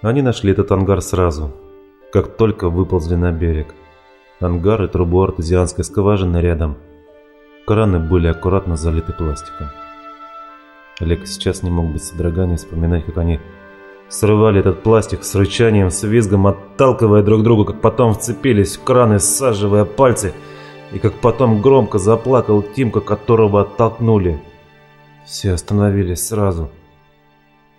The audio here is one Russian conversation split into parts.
Они нашли этот ангар сразу, как только выползли на берег. Ангар и трубу артезианской скважины рядом. Краны были аккуратно залиты пластиком. Олег сейчас не мог без содрогания вспоминать, как они срывали этот пластик с рычанием, с визгом, отталкивая друг друга, как потом вцепились в краны, саживая пальцы, и как потом громко заплакал Тимка, которого оттолкнули. Все остановились сразу.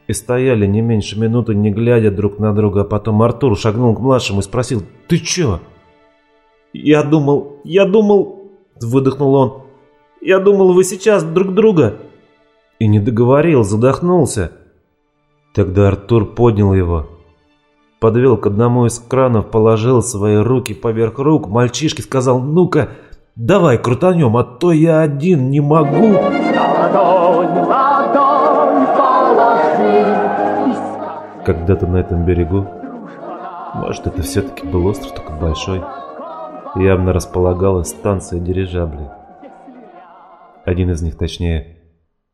И стояли не меньше минуты, не глядя друг на друга, а потом Артур шагнул к младшему и спросил «Ты чё?» «Я думал, я думал...» – выдохнул он. «Я думал, вы сейчас друг друга...» И не договорил, задохнулся. Тогда Артур поднял его, подвел к одному из кранов, положил свои руки поверх рук мальчишки, сказал «Ну-ка, давай крутанем, а то я один не могу». Когда-то на этом берегу, может это все-таки был остров, только большой, явно располагалась станция дирижаблей. Один из них, точнее,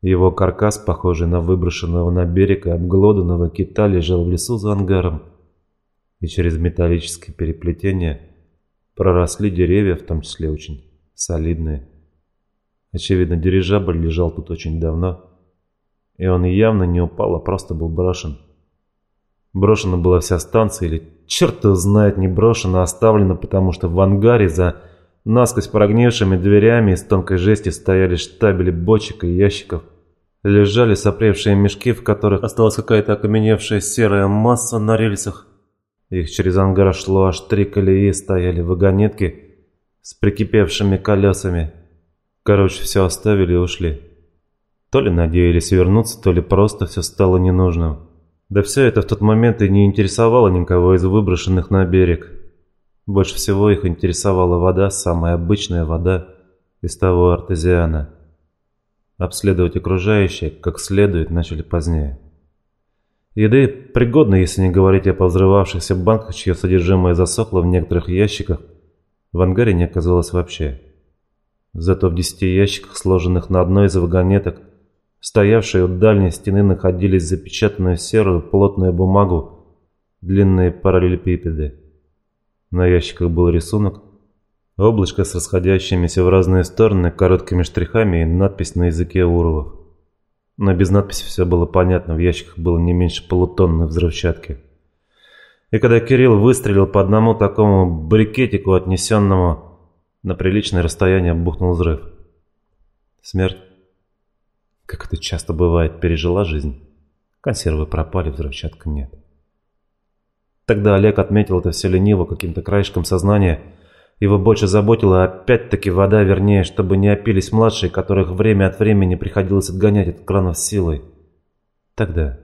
его каркас, похожий на выброшенного на берег и обглоданного кита, лежал в лесу за ангаром. И через металлическое переплетение проросли деревья, в том числе очень солидные. Очевидно, дирижабль лежал тут очень давно, и он явно не упал, а просто был брошен. Брошена была вся станция, или черт знает, не брошена, а оставлена, потому что в ангаре за насквозь прогнившими дверями из тонкой жести стояли штабели бочек и ящиков. Лежали сопревшие мешки, в которых осталась какая-то окаменевшая серая масса на рельсах. Их через ангар шло аж три колеи, стояли вагонетки с прикипевшими колесами. Короче, все оставили и ушли. То ли надеялись вернуться, то ли просто все стало ненужным. Да все это в тот момент и не интересовало никого из выброшенных на берег. Больше всего их интересовала вода, самая обычная вода из того артезиана. Обследовать окружающее как следует начали позднее. Еды пригодны, если не говорить о повзрывавшихся банках, чье содержимое засохло в некоторых ящиках, в ангаре не оказалось вообще. Зато в десяти ящиках, сложенных на одной из вагонеток, стоявшие у дальней стены, находились запечатанную серую плотную бумагу, длинные параллелепипеды. На ящиках был рисунок, облачко с расходящимися в разные стороны короткими штрихами и надпись на языке уровов. Но без надписи все было понятно, в ящиках было не меньше полутонны взрывчатки. И когда Кирилл выстрелил по одному такому брикетику, отнесенному на приличное расстояние, бухнул взрыв. Смерть, как это часто бывает, пережила жизнь. Консервы пропали, взрывчатка нет. Тогда Олег отметил это все лениво, каким-то краешком сознания – его больше заботила опять-таки вода, вернее, чтобы не опились младшие, которых время от времени приходилось отгонять от кранов силой. Тогда.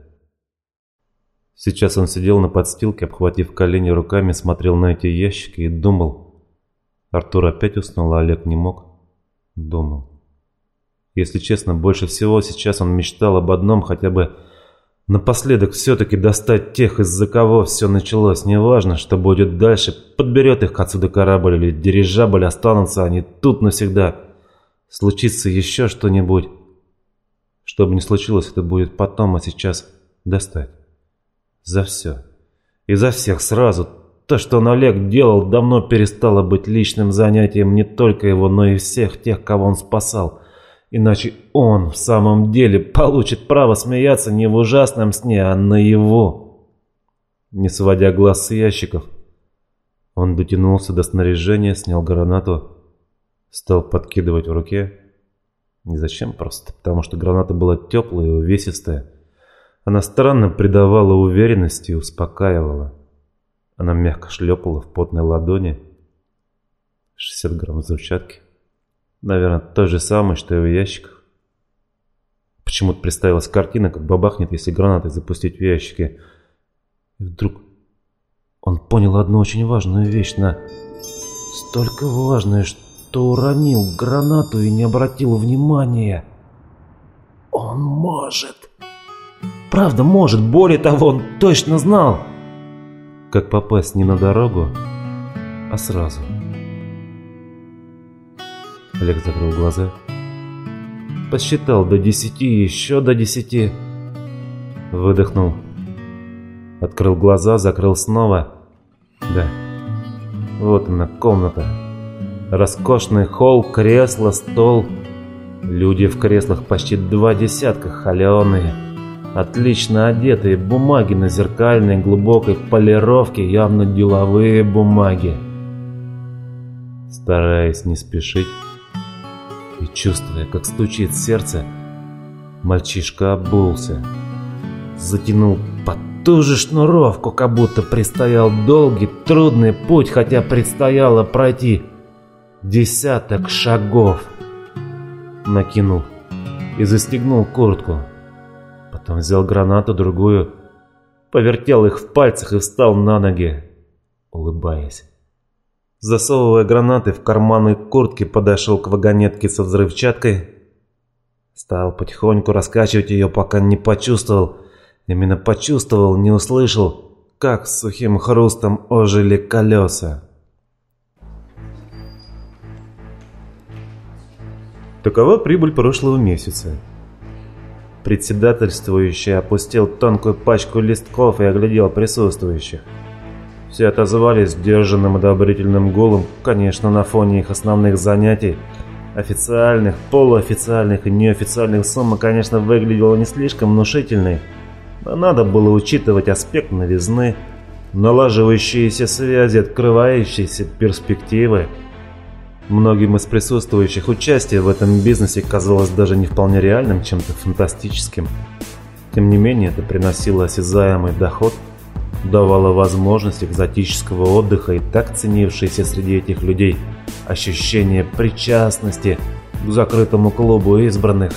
Сейчас он сидел на подстилке, обхватив колени руками, смотрел на эти ящики и думал. Артур опять уснул, а Олег не мог. Думал. Если честно, больше всего сейчас он мечтал об одном, хотя бы Напоследок все-таки достать тех, из-за кого все началось. Неважно, что будет дальше. Подберет их отсюда корабль или дирижабль, останутся они тут навсегда. Случится еще что-нибудь. Что бы ни случилось, это будет потом, а сейчас достать. За все. И за всех сразу. То, что он Олег делал, давно перестало быть личным занятием не только его, но и всех тех, кого он спасал. Иначе он в самом деле получит право смеяться не в ужасном сне, а на его. Не сводя глаз с ящиков, он дотянулся до снаряжения, снял гранату, стал подкидывать в руке. Не зачем просто, потому что граната была теплая и увесистая. Она странно придавала уверенности и успокаивала. Она мягко шлепала в потной ладони. 60 грамм взрывчатки. Наверное, то же самое, что и в ящиках. Почему-то представилась картина, как бабахнет, если гранатой запустить в ящики. И вдруг он понял одну очень важную вещь на... Столько важную, что уронил гранату и не обратил внимания. Он может. Правда, может. Более того, он точно знал, как попасть не на дорогу, а сразу. Олег закрыл глаза. Посчитал до десяти, еще до десяти. Выдохнул. Открыл глаза, закрыл снова. Да, вот она, комната. Роскошный холл, кресло, стол. Люди в креслах почти два десятка, холеные. Отлично одетые, бумаги на зеркальной глубокой полировке, явно деловые бумаги. Стараясь не спешить и чувствуя, как стучит сердце, мальчишка обулся. Затянул под ту же шнуровку, как будто предстоял долгий, трудный путь, хотя предстояло пройти десяток шагов. Накинул и застегнул куртку. Потом взял гранату другую, повертел их в пальцах и встал на ноги, улыбаясь. Засовывая гранаты в карманы куртки, подошел к вагонетке со взрывчаткой. Стал потихоньку раскачивать ее, пока не почувствовал, именно почувствовал, не услышал, как с сухим хрустом ожили колеса. Такова прибыль прошлого месяца. Председательствующий опустил тонкую пачку листков и оглядел присутствующих. Все отозвались сдержанным одобрительным гулом, конечно, на фоне их основных занятий. Официальных, полуофициальных и неофициальных сумма, конечно, выглядела не слишком внушительной, но надо было учитывать аспект новизны, налаживающиеся связи, открывающиеся перспективы. Многим из присутствующих участие в этом бизнесе казалось даже не вполне реальным, чем-то фантастическим. Тем не менее, это приносило осязаемый доход, давало возможность экзотического отдыха и так ценившееся среди этих людей ощущение причастности к закрытому клубу избранных.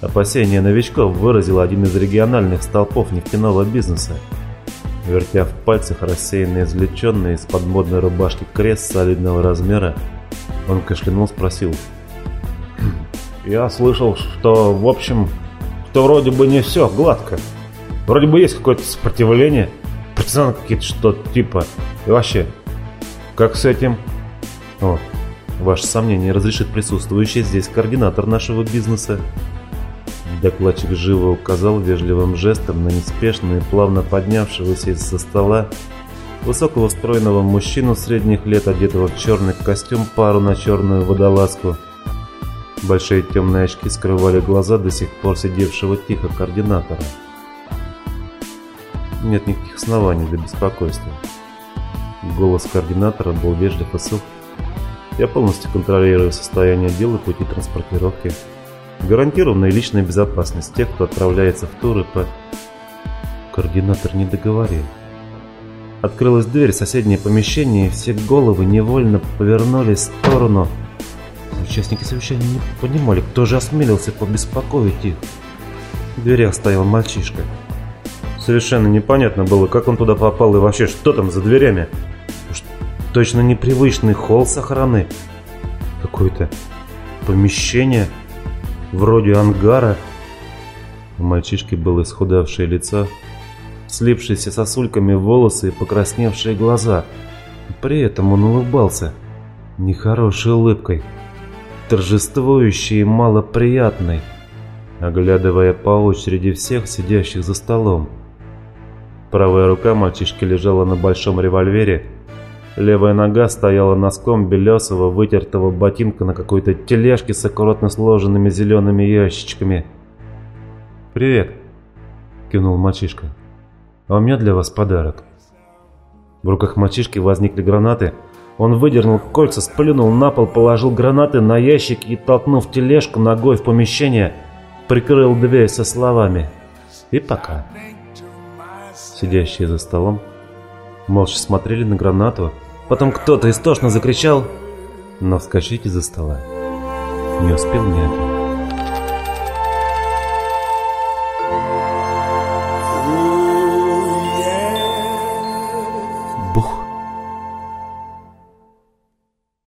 Опасение новичков выразил один из региональных столпов нефтяного бизнеса. Вертя в пальцах рассеянно извлеченный из-под модной рубашки крест солидного размера, он кашлянул, спросил. «Я слышал, что, в общем, что вроде бы не все гладко. Вроде бы есть какое-то сопротивление, партизаны какие-то, что-то типа. И вообще, как с этим?» «О, ваше сомнение разрешит присутствующий здесь координатор нашего бизнеса». Докладчик живо указал вежливым жестом на неспешно и плавно поднявшегося из-за стола Высокого стройного мужчину средних лет, одетого в черный костюм, пару на черную водолазку. Большие темные очки скрывали глаза до сих пор сидевшего тихо координатора. Нет никаких оснований для беспокойства. Голос координатора был вежлив и сух. Я полностью контролирую состояние дел и пути транспортировки. Гарантированная личная безопасность тех, кто отправляется в туры по... Координатор не договорил. Открылась дверь в соседнее помещение, и все головы невольно повернулись в сторону. Участники совещания не понимали, кто же осмелился побеспокоить их. В дверях стоял мальчишка. Совершенно непонятно было, как он туда попал и вообще, что там за дверями. Уж точно непривычный холл с охраны. Какое-то помещение, вроде ангара. У мальчишки было исхудавшее лицо, слипшиеся сосульками волосы и покрасневшие глаза. При этом он улыбался нехорошей улыбкой, торжествующей и малоприятной, оглядывая по очереди всех сидящих за столом. Правая рука мальчишки лежала на большом револьвере, левая нога стояла носком белесого вытертого ботинка на какой-то тележке с аккуратно сложенными зелеными ящичками. «Привет!» – кивнул мальчишка. А у меня для вас подарок. В руках мальчишки возникли гранаты. Он выдернул кольца, сплюнул на пол, положил гранаты на ящик и, толкнув тележку ногой в помещение, прикрыл дверь со словами «И пока». Сидящие за столом молча смотрели на гранату. Потом кто-то истошно закричал, но вскочить из-за стола не успел ни один.